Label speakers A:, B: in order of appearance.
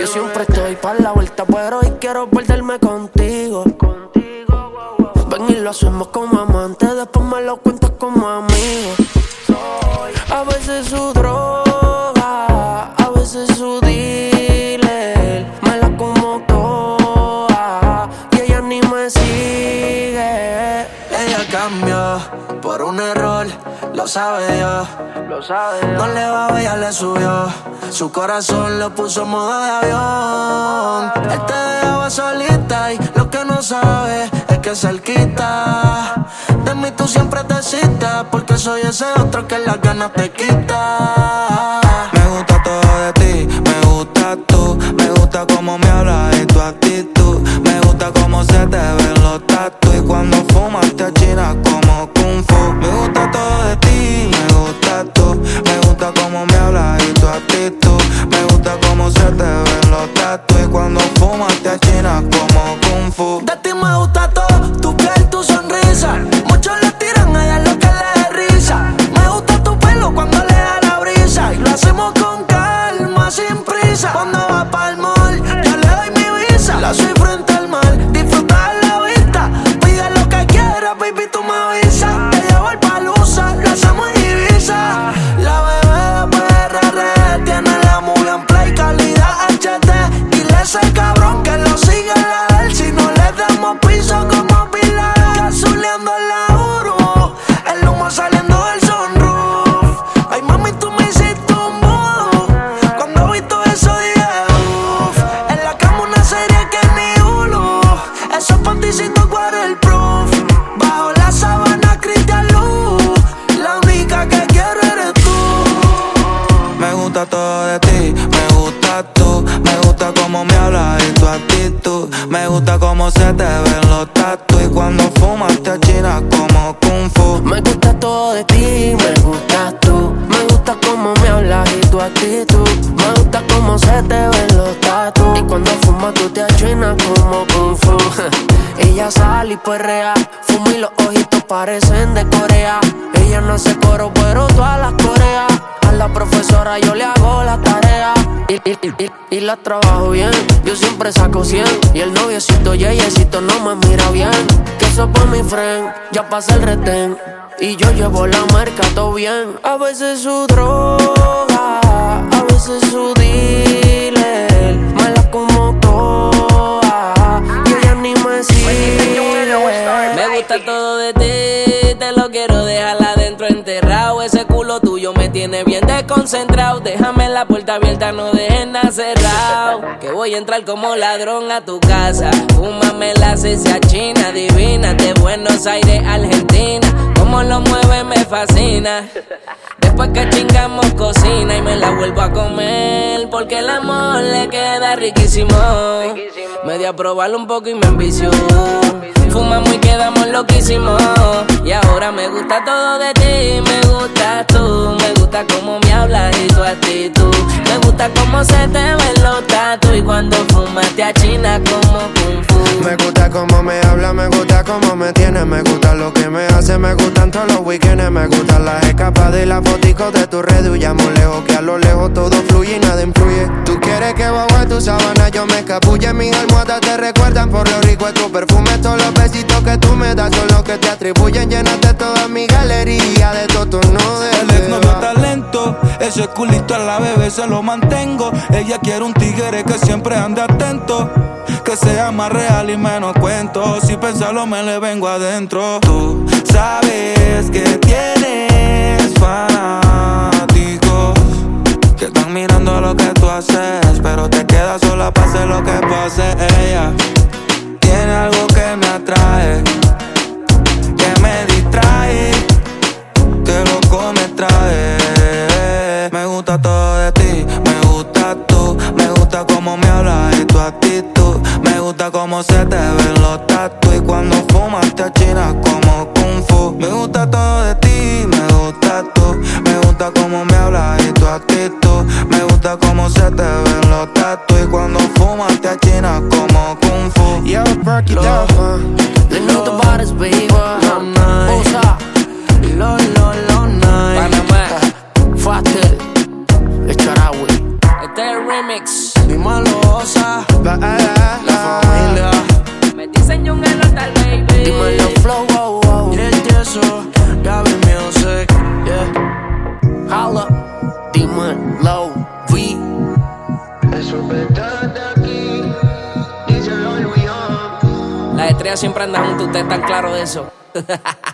A: Yo siempre estoy para la vuelta, pero hoy quiero perderme contigo. Ven y lo hacemos como amantes, después me lo cuentas como amigo. A veces su droga, a veces su dealer.
B: Sabe Dios.
A: Lo sabe.
B: No le va, ella le subió. Su corazón lo puso en modo de avión. Él te dejaba solita y lo que no sabe es que cerquita. De mí tú siempre te citas, porque soy ese otro que las ganas te quita. Me gusta todo de ti, me gusta tú. Me gusta cómo me hablas y tu actitud. Me gusta cómo se te ven los tatu y cuando fumas te achinas como kung fu. Me gusta y tu actitud. Me gusta cómo se te ven los tatu y cuando fumas te achinas como kung fu. De ti me gusta todo, tu piel, tu sonrisa. Muchos le Me gusta cómo se te ven los tatu y cuando fumas te achinas como kung fu.
A: Me gusta todo de ti, actitud. Me gusta cómo se te ven los tatu. Y cuando fumas tú te achinas como kung fu. Ella sale y perrea. Fuma y los ojitos parecen de Corea. Ella no hace coro, pero todas las coreas. A la profesora yo le hago la tarea. Y, la trabajo bien. Yo siempre saco 100. Y el noviecito, yeyecito, no me mira bien. Por mi friend, ya pasa el retén. Y yo llevo la marca todo bien. A veces su droga, a veces su dealer. Me la como toda. Y ella ni me sigue.
C: Me gusta todo de ti, te lo quiero dejar adentro enterrado. Ese culo tuyo me tiene bien desconcentrado. Déjame la puerta abierta, no dejes nada cerrado. Que voy a entrar como ladrón a tu casa. Fúmame la cecia china, divina, de Buenos Aires, Argentina. Como lo mueve me fascina. Después que chingamos cocina y me la vuelvo a comer Porque el amor le queda riquísimo Me di a probarlo un poco y me envició Fumamos y quedamos loquísimos gusta todo de ti, me gusta tú Me gusta cómo me hablas y tu actitud. Me gusta cómo se te ven los tatu Y cuando fumas te achinas como kung fu.
D: Me gusta cómo me habla, me gusta cómo me tiene, me gusta lo que me hace, me gustan todos los weekends, me gustan las escapadas y las foticos de tu red. Huyamos lejos, que a lo lejos todo fluye. y Tú quieres que bajo tu sábana yo me escapulle, mis almohadas te recuerdan por lo rico de tu perfume. Todos los besitos que tú me das son los que te atribuyen, llenaste toda mi galería de todo tu nudes.
B: El novio talento, ese culito a la bebé se lo mantengo. Ella quiere un tigre que siempre ande atento. Que sea más real y menos cuento. Si pensarlo me le vengo adentro. Tú sabes que tienes fanáticos. Pero te quedas sola hacer lo que pase. Ella tiene algo que me atrae. Que me distrae que loco me trae. Me gusta todo de ti, me gusta tú, me gusta cómo me hablas y tu actitud. Me gusta cómo se te gato y cuando fumas te achinas como Kung Fu.
D: Yeah, break it down.
A: The new the bodies, baby.
B: Long night.
A: Bosa.
B: Long, long, long night.
A: Panamá.
E: Este el Este
F: remix. Estrellas siempre andan juntos, ustedes están claros de eso.